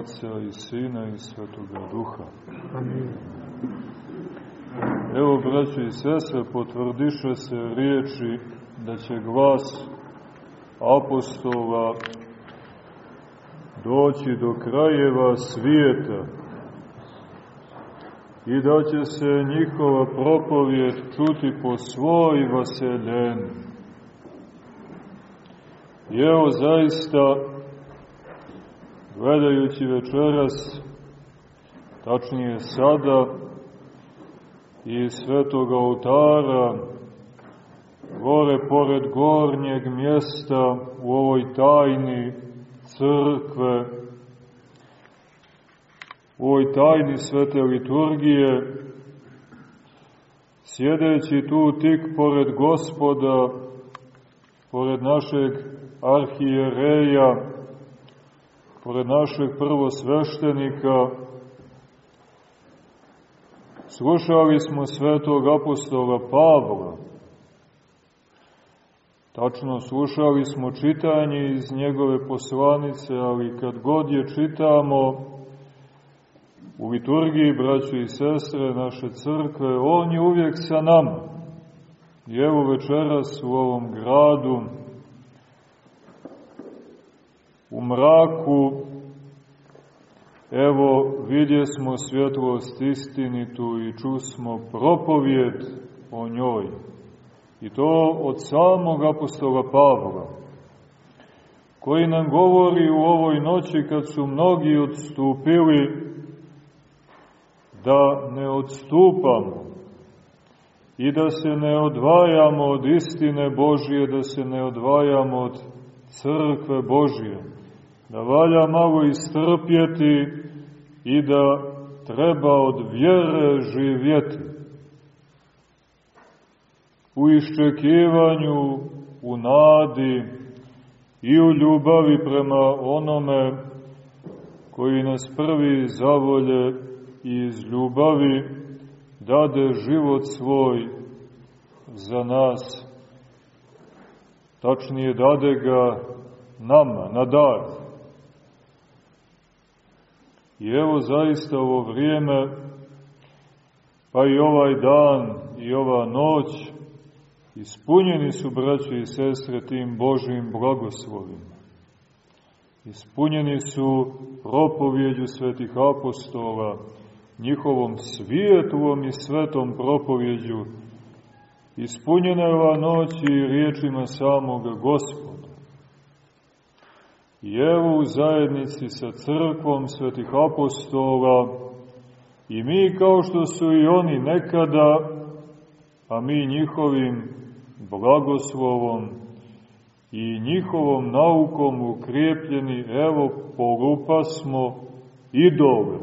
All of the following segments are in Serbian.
Otca i Sina i Svetoga Duha. Amin. Evo, braći i sestre, potvrdiše se riječi da će glas apostola doći do krajeva svijeta i da će se njihova propovjed čuti po svoj vaseljeni. I evo zaista, gledajući večeras, tačnije sada, iz svetoga oltara, gore pored gornjeg mjesta u ovoj tajni crkve, u ovoj tajni svete liturgije, sjedeći tu tik pored gospoda, pored našeg arhijereja, pored našeg prvosveštenika, slušali smo svetog apostola Pavla, Tačno, slušali smo čitanje iz njegove poslanice, ali kad god je čitamo u liturgiji, braćo i sestre, naše crkve, on je uvijek sa nama. I evo večeras u ovom gradu, u mraku, evo vidje smo svjetlost istinitu i čusmo propovjed o njoj. I to od samog apostola Pavla, koji nam govori u ovoj noći kad su mnogi odstupili da ne odstupamo i da se ne odvajamo od istine Božije, da se ne odvajamo od crkve Božije, da valja malo istrpjeti i da treba od vjere živjeti u iščekivanju, u nadi i u ljubavi prema onome koji nas prvi zavolje i iz ljubavi dade život svoj za nas, tačnije dade ga nama, na dar. I evo zaista ovo vrijeme, pa i ovaj dan i ova noć, Ispunjeni su, braći i sestre, tim Božim blagoslovima. Ispunjeni su propovjeđu svetih apostola, njihovom svijetlovom i svetom propovjeđu. Ispunjena je ova noć i riječima samog gospoda. I evo u zajednici sa crkvom svetih apostola i mi kao što su i oni nekada, a mi njihovim blagoslovom i njihovom naukom ukrijepljeni, evo, polupa smo idole.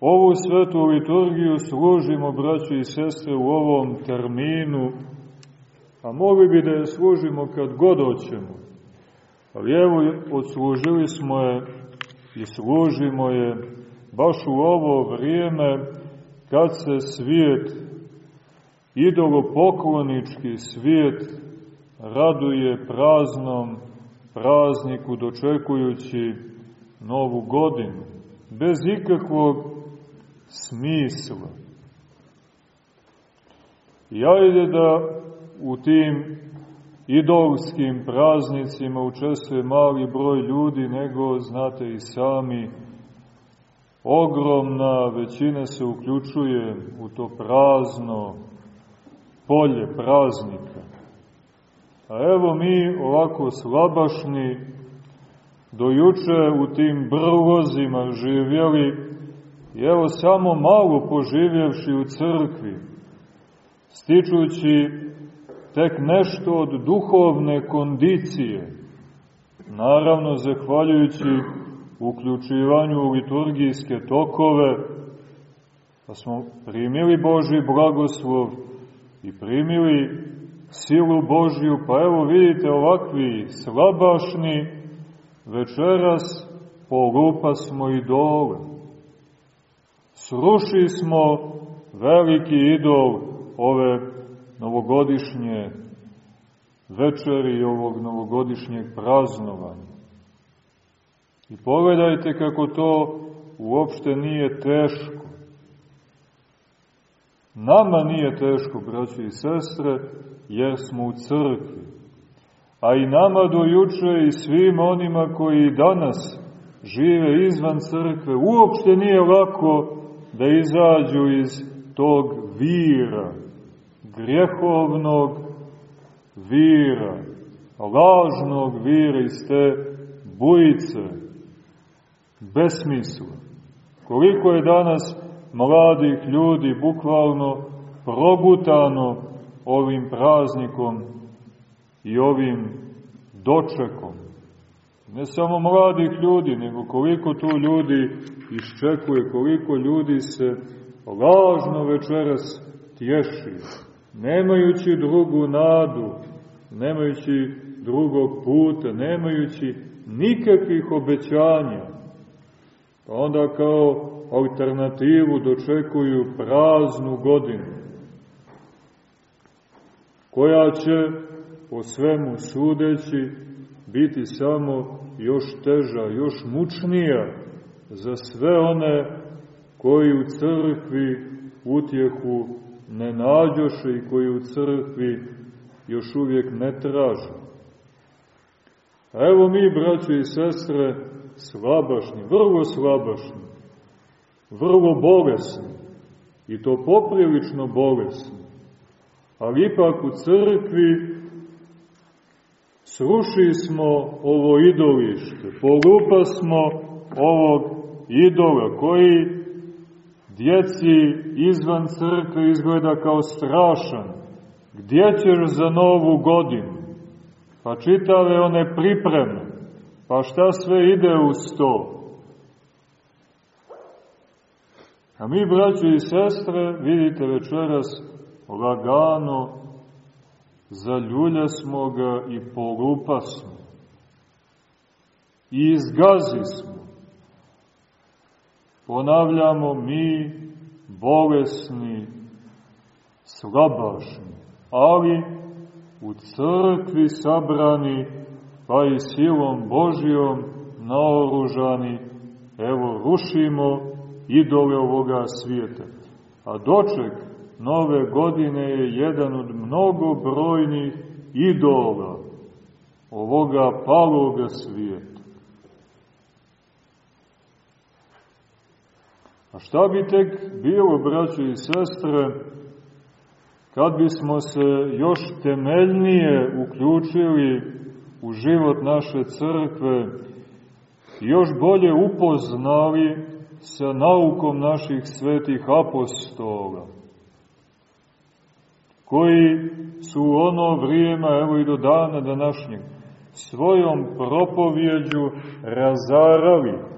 Ovu svetu liturgiju služimo, braći i sestre, u ovom terminu, a mogli bi da je služimo kad god hoćemo. Ali evo, odslužili smo je i služimo je baš u ovo vrijeme kad se svijet idolopoklonički svijet raduje praznom prazniku dočekujući novu godinu, bez ikakvog smisla. I ajde da u tim idolskim praznicima učestvuje mali broj ljudi, nego, znate i sami, ogromna većina se uključuje u to prazno, polje praznika. A evo mi ovako slabašni, dojuče u tim brvozima živjeli i evo samo malo poživjevši u crkvi, stičući tek nešto od duhovne kondicije, naravno zahvaljujući uključivanju u liturgijske tokove, pa smo primili Boži blagoslov i primili silu Božju, pa evo vidite ovakvi slabašni, večeras polupa smo idole. Sruši smo veliki idol ove novogodišnje večeri ovog novogodišnjeg praznovanja. I pogledajte kako to uopšte nije teško. Nama nije teško, braći i sestre, jer smo u crkvi. A i nama do juče i svim onima koji danas žive izvan crkve, uopšte nije lako da izađu iz tog vira, grjehovnog vira, lažnog vira iz te bujice, besmisla. Koliko je danas mladih ljudi bukvalno progutano ovim praznikom i ovim dočekom. Ne samo mladih ljudi, nego koliko tu ljudi iščekuje, koliko ljudi se lažno večeras tješi, nemajući drugu nadu, nemajući drugog puta, nemajući nikakvih obećanja. Pa onda kao alternativu dočekuju praznu godinu, koja će, po svemu sudeći, biti samo još teža, još mučnija za sve one koji u crkvi utjehu ne nađoše i koji u crkvi još uvijek ne traže. A evo mi, braće i sestre, slabašni, vrlo slabašni, vrlo bolesni, i to poprilično bolesni, ali ipak u crkvi sruši smo ovo idolište, polupa smo ovog idola koji djeci izvan crkve izgleda kao strašan. Gdje ćeš za novu godinu? Pa čitave one pripreme. Pa šta sve ide uz to? A mi, braći i sestre, vidite večeras lagano zaljulja smo ga i polupa smo. I izgazi smo. Ponavljamo mi, bolesni, slabašni, ali u crkvi sabrani, pa i silom Božijom naoružani, evo rušimo idole ovoga svijeta. A doček nove godine je jedan od mnogobrojnih idola ovoga paloga svijeta. A šta bi tek bilo, braće i sestre, kad bismo se još temeljnije uključili u život naše crkve još bolje upoznali sa naukom naših svetih apostola, koji su u ono vrijeme, evo i do dana današnjeg, svojom propovjeđu razarali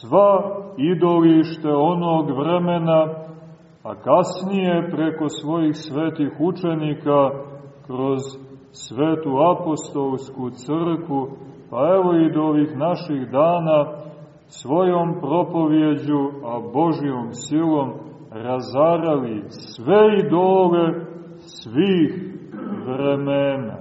sva idolište onog vremena, a kasnije preko svojih svetih učenika kroz svetu apostolsku crku, pa evo i do ovih naših dana, svojom propovjeđu, a Božjom silom, razarali sve idole svih vremena.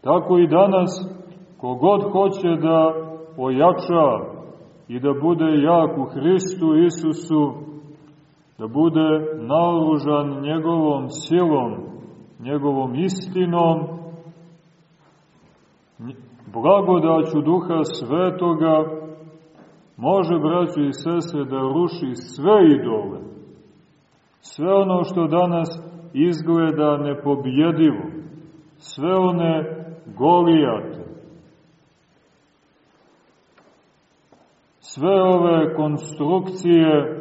Tako i danas, kogod hoće da ojača i da bude jak u Hristu Isusu, da bude naoružan njegovom silom, njegovom istinom, blagodaću Duha Svetoga, može, braći i sestre, da ruši sve idole, sve ono što danas izgleda nepobjedivo, sve one golijate, sve ove konstrukcije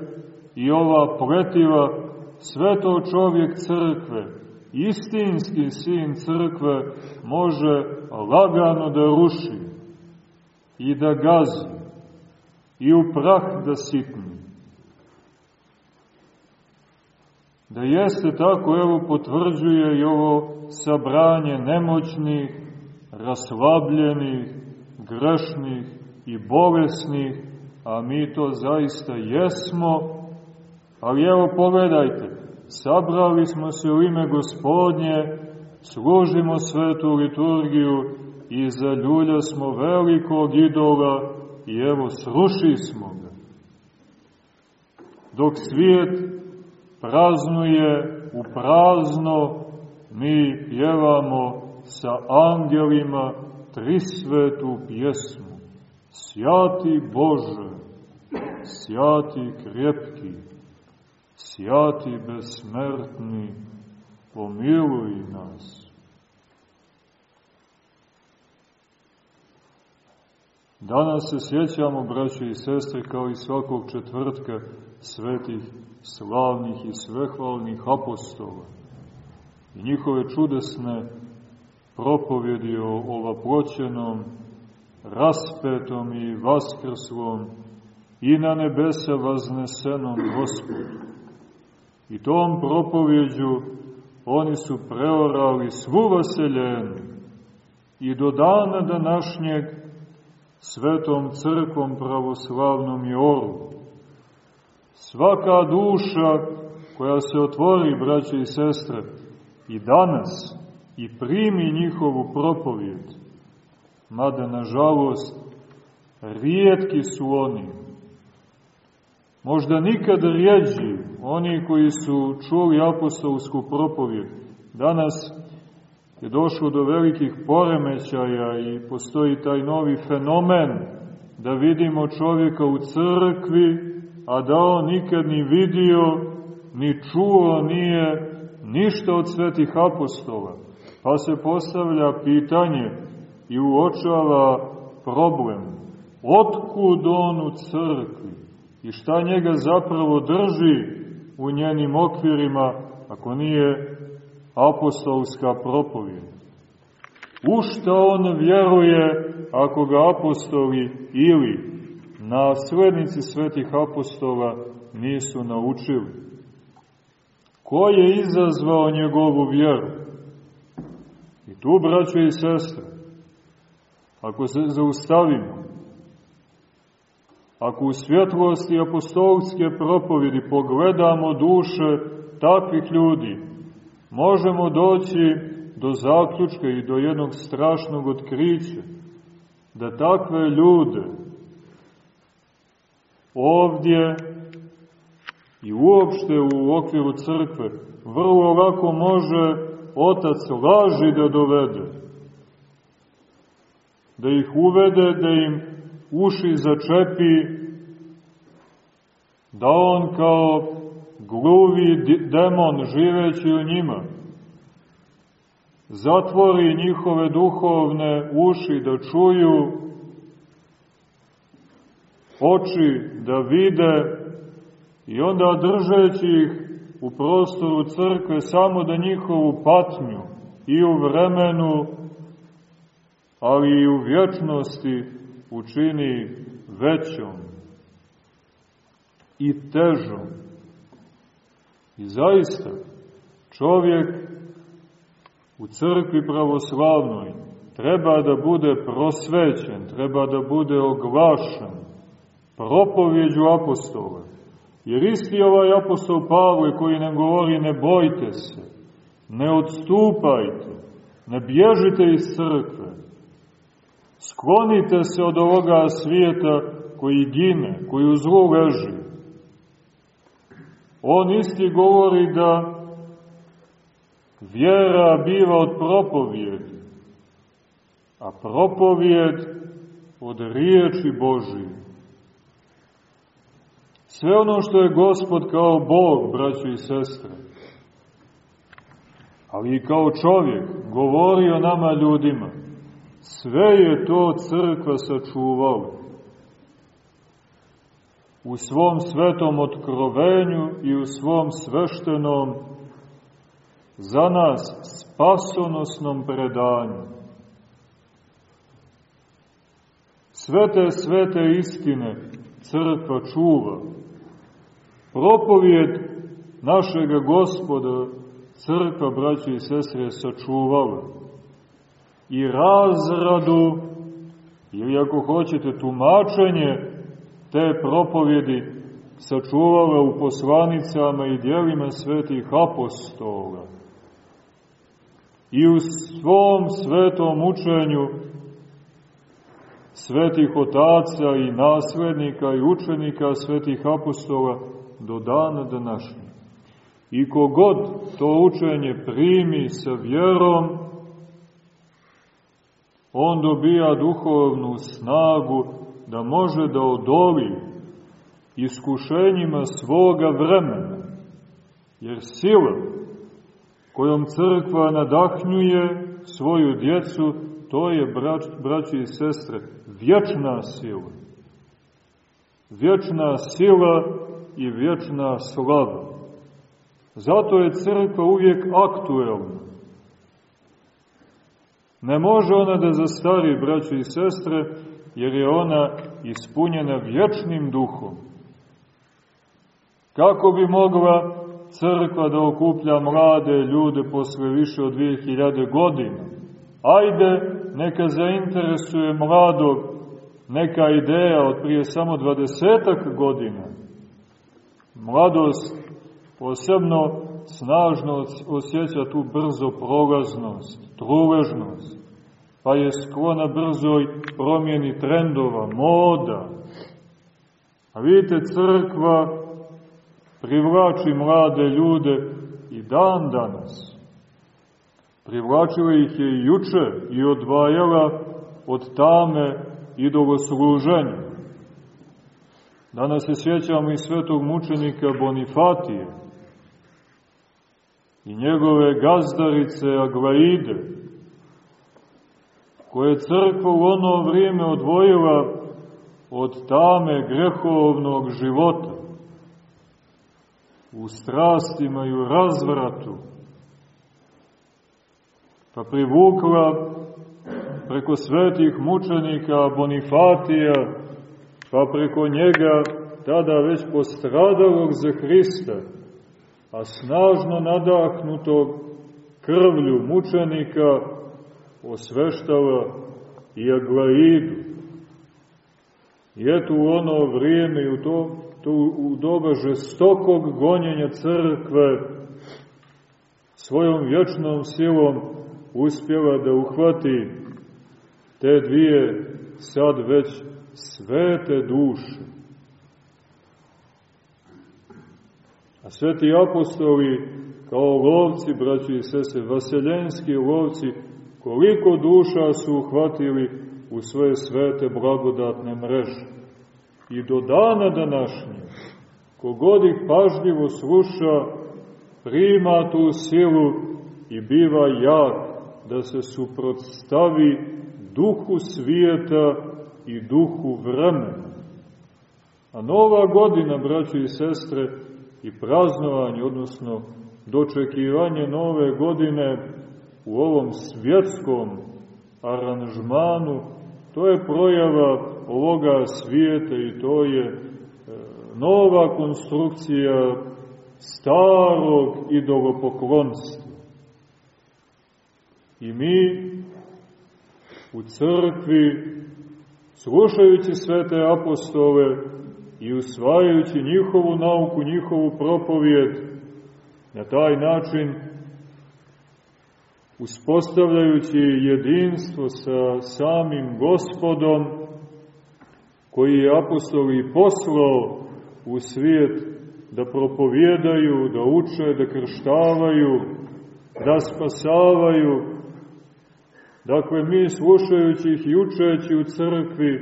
i ova pletiva, sve to čovjek crkve, istinski sin crkve, može lagano da ruši i da gazi i u prah da sitni. Da jeste tako, evo potvrđuje i ovo sabranje nemoćnih, raslabljenih, grešnih i bolesnih, a mi to zaista jesmo, ali evo pogledajte, sabrali smo se u ime gospodnje služimo svetu liturgiju i za ljulja smo velikog idola i evo sruši smo ga. Dok svijet praznuje u prazno, mi pjevamo sa angelima trisvetu pjesmu. Sjati Bože, sjati krepki, sjati besmrtni, pomiluj nas. Danas se sjećamo, braće i sestre, kao i svakog četvrtka, svetih, slavnih i svehvalnih apostola i njihove čudesne propovjedi o ovaploćenom, raspetom i vaskrslom i na nebesa vaznesenom Gospodu. I tom propovjeđu oni su preorali svu vaseljenu i do dana današnjeg svetom crkom pravoslavnom i oru. Svaka duša koja se otvori, braće i sestre, i danas, i primi njihovu propovjed, mada, nažalost, rijetki su oni, možda nikad rijeđi oni koji su čuli apostolsku propovjed. Danas je došlo do velikih poremećaja i postoji taj novi fenomen da vidimo čovjeka u crkvi, a da on nikad ni vidio, ni čuo nije ništa od svetih apostola. Pa se postavlja pitanje i uočava problem. Otkud on u crkvi? I šta njega zapravo drži u njenim okvirima, ako nije apostolska propovijed? U šta on vjeruje ako ga apostoli ili naslednici svetih apostola nisu naučili? Ko je izazvao njegovu vjeru? I tu, braćo i sestre, ako se zaustavimo, ako u svjetlosti apostolske propovjedi pogledamo duše takvih ljudi, možemo doći do zaključka i do jednog strašnog otkrića, da takve ljude ovdje i uopšte u okviru crkve vrlo lako može otac laži da dovede, da ih uvede, da im uši začepi, da on kao gluvi demon živeći u njima, zatvori njihove duhovne uši da čuju, oči da vide i onda držeći ih u prostoru crkve samo da njihovu patnju i u vremenu, ali i u vječnosti učini većom i težom. I zaista, čovjek u crkvi pravoslavnoj treba da bude prosvećen, treba da bude oglašen propovjeđu apostola. Jer isti ovaj apostol Pavle koji nam govori ne bojte se, ne odstupajte, ne bježite iz crkve, sklonite se od ovoga svijeta koji gine, koji u zlu leži. On isti govori da vjera biva od propovjedi, a propovjed od riječi Božije. Sve ono što je Gospod kao Bog, braćo i sestre, ali i kao čovjek, govori o nama ljudima, sve je to crkva sačuvala. U svom svetom otkrovenju i u svom sveštenom za nas spasonosnom predanju. Sve te svete istine crkva čuva Propovijed našega gospoda crkva, braće i sestre, sačuvala. I razradu, ili ako hoćete tumačenje te propovjedi, sačuvala u poslanicama i dijelima svetih apostola. i u svom svetom učenju svetih otaca i naslednika i učenika svetih apostola do dana današnje. I kogod to učenje primi sa vjerom, on dobija duhovnu snagu da može da odoli iskušenjima svoga vremena, jer sila kojom crkva nadahnjuje svoju djecu, to je, brać, braći i sestre, vječna sila. Vječna sila i vječna slava. Zato je crkva uvijek aktuelna. Ne može ona da zastari, braći i sestre, jer je ona ispunjena vječnim duhom. Kako bi mogla crkva da okuplja mlade ljude posle više od 2000 godina? Ajde, neka zainteresuje mladog neka ideja od prije samo dvadesetak godina. Mladost posebno snažno osjeća tu brzo prolaznost, truležnost, pa je sklona brzoj promjeni trendova, moda. A vidite, crkva privlači mlade ljude i dan danas. Privlačila ih je i juče i odvajala od tame idolosluženja. Danas se sjećamo i svetog mučenika Bonifatije i njegove gazdarice Aglaide, koje crkva u ono vrijeme odvojila od tame grehovnog života, u strastima i u razvratu, pa privukla preko svetih mučenika Bonifatija, pa preko njega tada već postradalog za Hrista, a snažno nadahnutog krvlju mučenika osveštava i Aglaidu. I eto u ono vrijeme i u to, to u doba žestokog gonjenja crkve svojom vječnom silom uspjela da uhvati te dvije sad već svete duše. Sveti apostoli kao lovci, braći i sese, vaseljenski lovci, koliko duša su uhvatili u svoje svete blagodatne mreže. I do dana današnje, kogod ih pažljivo sluša, prima tu silu i biva jak da se suprotstavi duhu svijeta i duhu vremena. A nova godina, braći i sestre, i praznovanje, odnosno dočekivanje nove godine u ovom svjetskom aranžmanu, to je projava ovoga svijeta i to je e, nova konstrukcija starog idolopoklonstva. I mi u crkvi, slušajući svete apostole i usvajajući njihovu nauku, njihovu propovijed, na taj način uspostavljajući jedinstvo sa samim gospodom, koji je apostol i poslao u svijet da propovjedaju, da uče, da krštavaju, da spasavaju, Dakle, mi slušajući ih i učeći u crkvi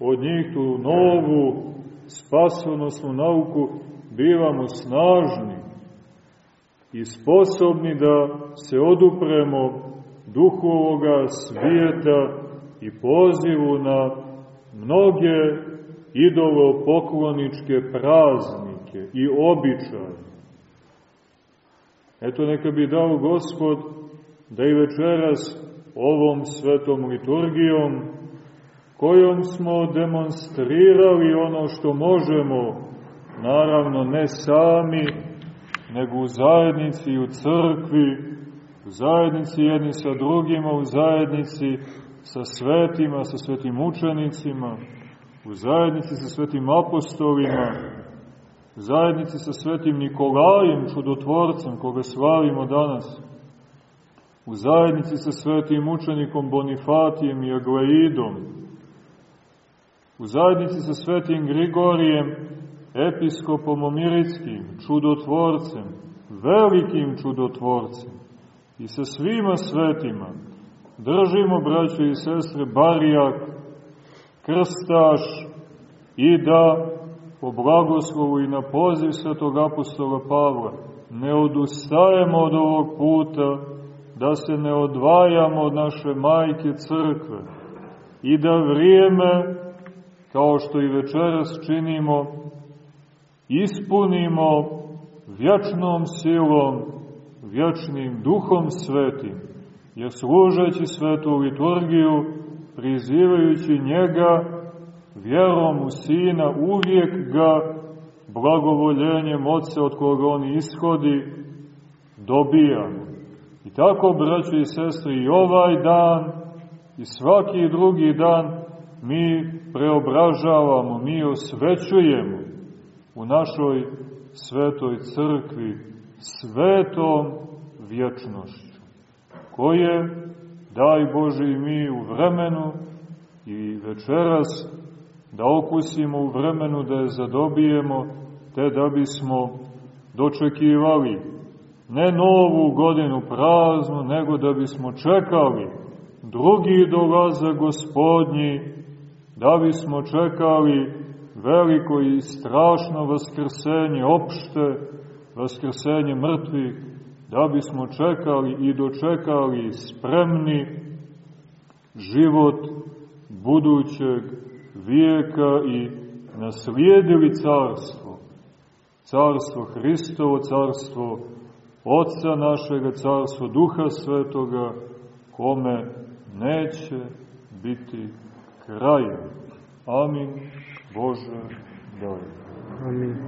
od njih tu novu spasonosnu nauku, bivamo snažni i sposobni da se odupremo duhu ovoga svijeta i pozivu na mnoge idolo pokloničke praznike i običaje. Eto neka bi dao Gospod da i večeras ovom svetom liturgijom, kojom smo demonstrirali ono što možemo, naravno ne sami, nego u zajednici i u crkvi, u zajednici jedni sa drugima, u zajednici sa svetima, sa svetim učenicima, u zajednici sa svetim apostolima, u zajednici sa svetim Nikolajem, čudotvorcem, koga slavimo danas, u zajednici sa svetim učenikom Bonifatijem i Aglaidom, u zajednici sa svetim Grigorijem, episkopom Omirickim, čudotvorcem, velikim čudotvorcem i sa svima svetima, držimo, braćo i sestre, barijak, krstaš i da po blagoslovu i na poziv svetog apostola Pavla ne odustajemo od ovog puta, da se ne odvajamo od naše majke crkve i da vrijeme, kao što i večeras činimo, ispunimo vječnom silom, vječnim duhom svetim, jer služeći svetu liturgiju, prizivajući njega, vjerom u Sina, uvijek ga blagovoljenjem Otca od koga on ishodi, dobijamo. I tako, braći i sestri, i ovaj dan, i svaki drugi dan, mi preobražavamo, mi osvećujemo u našoj svetoj crkvi svetom vječnošću, koje, daj Bože i mi u vremenu i večeras, da okusimo u vremenu da je zadobijemo, te da bismo dočekivali ne novu godinu praznu, nego da bismo čekali drugi dolaze gospodnji, da bismo čekali veliko i strašno vaskrsenje, opšte vaskrsenje mrtvih, da bismo čekali i dočekali spremni život budućeg vijeka i naslijedili carstvo, carstvo Hristovo, carstvo Otca našega, carstvo Duha Svetoga, kome neće biti kraja. Amin. Bože, daj. Amin.